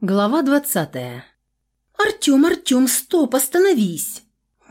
Глава двадцатая. «Артем, Артем, стоп, остановись!»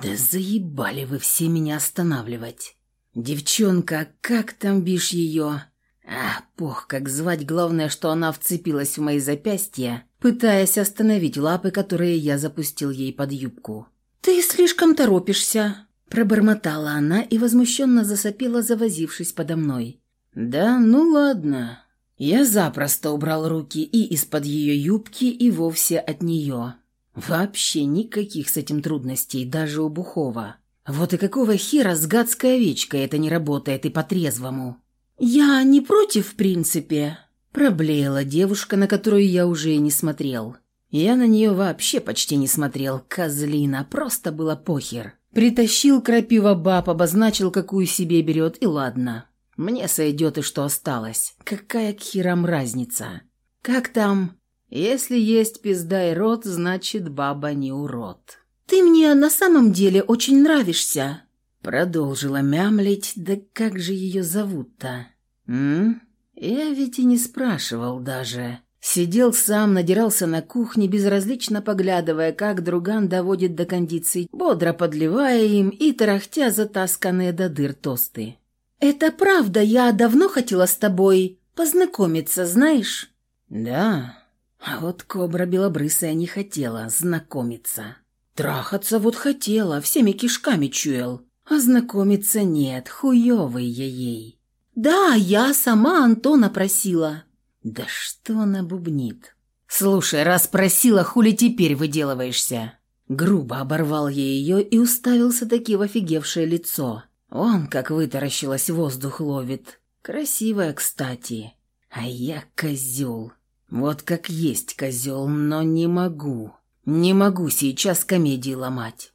«Да заебали вы все меня останавливать. Девчонка, как там бишь ее?» «А, пох, как звать, главное, что она вцепилась в мои запястья, пытаясь остановить лапы, которые я запустил ей под юбку». «Ты слишком торопишься!» Пробормотала она и возмущенно засопела, завозившись подо мной. «Да, ну ладно, я запросто убрал руки и из-под ее юбки, и вовсе от нее. Вообще никаких с этим трудностей, даже у Бухова. Вот и какого хера с гадской овечкой это не работает и по-трезвому? «Я не против, в принципе», – проблеяла девушка, на которую я уже и не смотрел. Я на нее вообще почти не смотрел, козлина, просто было похер. Притащил крапива баб, обозначил, какую себе берет, и ладно. Мне сойдет и что осталось. Какая к херам разница? Как там? Если есть пизда и рот, значит баба не урод. «Ты мне на самом деле очень нравишься», Продолжила мямлить, да как же ее зовут-то? М? Я ведь и не спрашивал даже. Сидел сам, надирался на кухне, безразлично поглядывая, как друган доводит до кондиций, бодро подливая им и тарахтя затасканные до дыр тосты. «Это правда, я давно хотела с тобой познакомиться, знаешь?» «Да, а вот кобра белобрысая не хотела знакомиться. Трахаться вот хотела, всеми кишками чуял, а знакомиться нет, хуёвый я ей». «Да, я сама Антона просила». «Да что она бубнит?» «Слушай, раз просила, хули теперь выделываешься?» Грубо оборвал я ее и уставился таки в офигевшее лицо. Он как вытаращилась, воздух ловит. Красивая, кстати. А я козел. Вот как есть козел, но не могу. Не могу сейчас комедии ломать.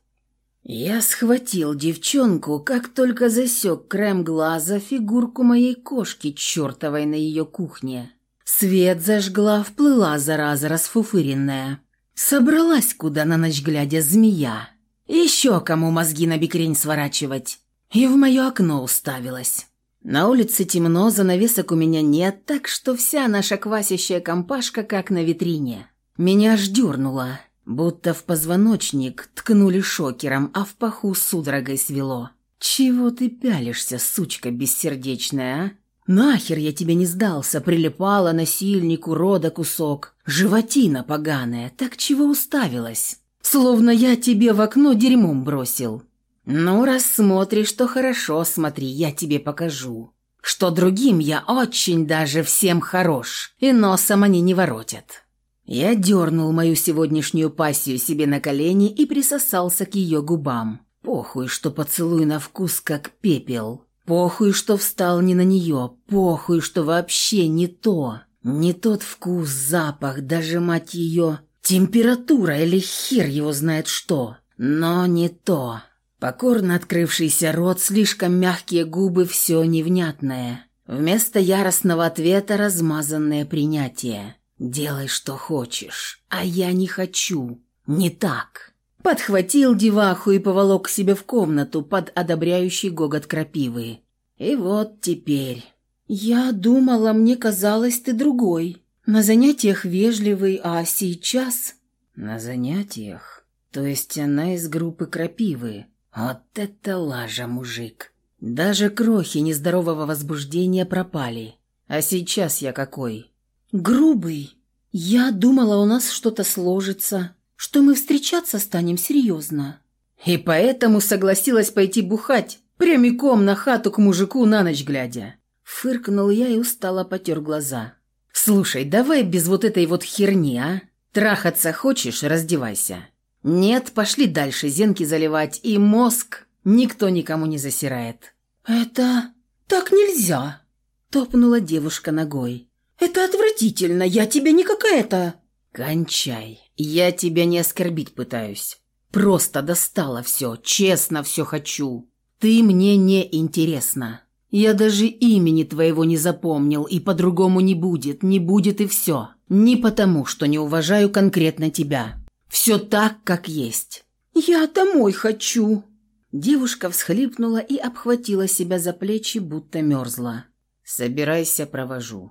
Я схватил девчонку, как только засек крем глаза фигурку моей кошки чертовой на ее кухне. Свет зажгла, вплыла зараза расфуфыренная. Собралась куда на ночь глядя змея. Еще кому мозги на бикрень сворачивать и в мое окно уставилась. На улице темно, занавесок у меня нет, так что вся наша квасящая компашка как на витрине. Меня аж дернуло, будто в позвоночник ткнули шокером, а в паху судорогой свело. «Чего ты пялишься, сучка бессердечная, а? Нахер я тебе не сдался, прилипала насильнику рода кусок. Животина поганая, так чего уставилась? Словно я тебе в окно дерьмом бросил». «Ну, раз смотришь, то хорошо смотри, я тебе покажу, что другим я очень даже всем хорош, и носом они не воротят». Я дернул мою сегодняшнюю пассию себе на колени и присосался к ее губам. Похуй, что поцелуй на вкус как пепел. Похуй, что встал не на нее. Похуй, что вообще не то. Не тот вкус, запах, даже, мать ее, температура или хер его знает что. Но не то. Покорно открывшийся рот, слишком мягкие губы, все невнятное. Вместо яростного ответа размазанное принятие. «Делай, что хочешь, а я не хочу. Не так». Подхватил деваху и поволок к себе в комнату под одобряющий гогот крапивы. И вот теперь... «Я думала, мне казалось, ты другой. На занятиях вежливый, а сейчас...» «На занятиях? То есть она из группы крапивы?» Вот это лажа, мужик. Даже крохи нездорового возбуждения пропали. А сейчас я какой? Грубый. Я думала, у нас что-то сложится, что мы встречаться станем серьезно. И поэтому согласилась пойти бухать прямиком на хату к мужику на ночь глядя. Фыркнул я и устало потер глаза. «Слушай, давай без вот этой вот херни, а? Трахаться хочешь – раздевайся. «Нет, пошли дальше зенки заливать, и мозг никто никому не засирает». «Это... так нельзя!» – топнула девушка ногой. «Это отвратительно, я тебе не какая-то...» «Кончай, я тебя не оскорбить пытаюсь. Просто достала все, честно все хочу. Ты мне не интересна. Я даже имени твоего не запомнил, и по-другому не будет, не будет и все. Не потому, что не уважаю конкретно тебя». Все так, как есть. «Я домой хочу!» Девушка всхлипнула и обхватила себя за плечи, будто мерзла. «Собирайся, провожу».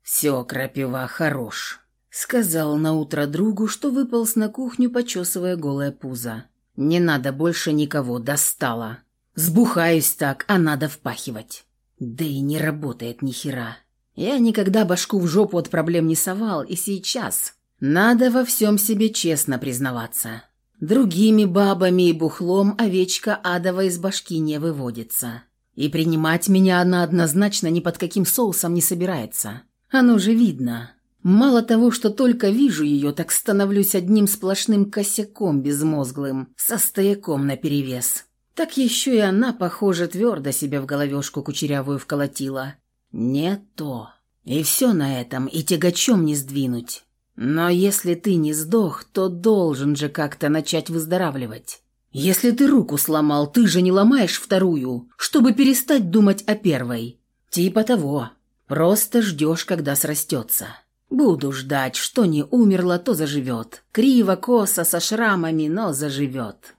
«Все, крапива, хорош», — сказал наутро другу, что выполз на кухню, почесывая голое пузо. «Не надо больше никого, достало. Сбухаюсь так, а надо впахивать». Да и не работает ни хера. Я никогда башку в жопу от проблем не совал, и сейчас надо во всем себе честно признаваться. Другими бабами и бухлом овечка адова из башки не выводится. И принимать меня она однозначно ни под каким соусом не собирается. Оно же видно. Мало того, что только вижу ее, так становлюсь одним сплошным косяком безмозглым, со стояком наперевес. Так еще и она, похоже, твердо себе в головешку кучерявую вколотила. Не то. И все на этом, и тягачом не сдвинуть. Но если ты не сдох, то должен же как-то начать выздоравливать. Если ты руку сломал, ты же не ломаешь вторую, чтобы перестать думать о первой. Типа того. Просто ждешь, когда срастется. Буду ждать, что не умерло, то заживет. Криво, косо, со шрамами, но заживет.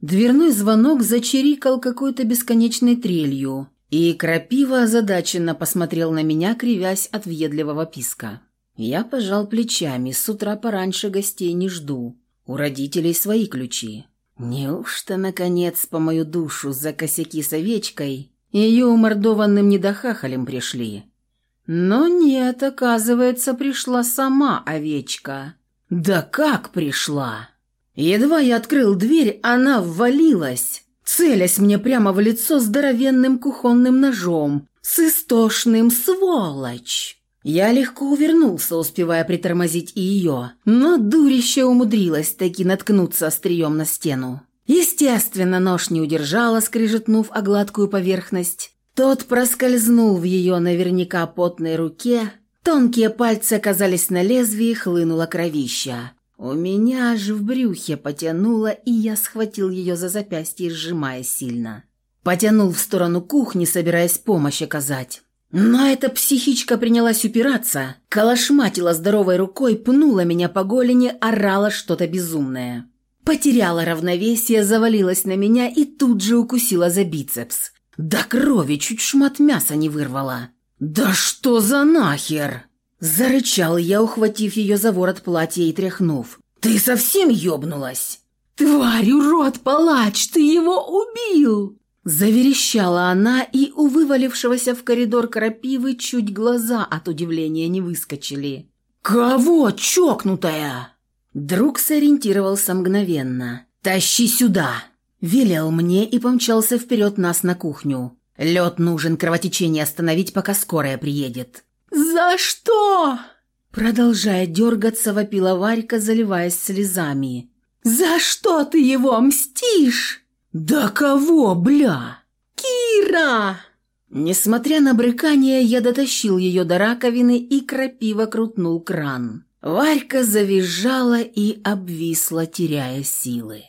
Дверной звонок зачирикал какой-то бесконечной трелью, и крапива озадаченно посмотрел на меня, кривясь от въедливого писка. Я пожал плечами, с утра пораньше гостей не жду. У родителей свои ключи. Неужто, наконец, по мою душу за косяки с овечкой ее умордованным недохахалем пришли. Но нет, оказывается, пришла сама овечка. Да как пришла? Едва я открыл дверь, она ввалилась, целясь мне прямо в лицо здоровенным кухонным ножом, с истошным «сволочь». Я легко увернулся, успевая притормозить и ее, но дурище умудрилась таки наткнуться острием на стену. Естественно, нож не удержала, скрижетнув о гладкую поверхность. Тот проскользнул в ее наверняка потной руке. Тонкие пальцы оказались на лезвии, хлынула кровища. У меня аж в брюхе потянуло, и я схватил ее за запястье, сжимая сильно. Потянул в сторону кухни, собираясь помощь оказать. Но эта психичка принялась упираться, калашматила здоровой рукой, пнула меня по голени, орала что-то безумное. Потеряла равновесие, завалилась на меня и тут же укусила за бицепс. До крови чуть шмат мяса не вырвала. «Да что за нахер?» Зарычал я, ухватив ее за ворот платья и тряхнув. «Ты совсем ёбнулась?» «Тварь, урод, палач, ты его убил!» Заверещала она, и у вывалившегося в коридор крапивы чуть глаза от удивления не выскочили. «Кого, чокнутая?» Друг сориентировался мгновенно. «Тащи сюда!» Велел мне и помчался вперед нас на кухню. «Лед нужен, кровотечение остановить, пока скорая приедет». «За что?» Продолжая дергаться, вопила Варька, заливаясь слезами. «За что ты его мстишь?» «Да кого, бля?» «Кира!» Несмотря на брыкание, я дотащил ее до раковины и крапиво крутнул кран. Варька завизжала и обвисла, теряя силы.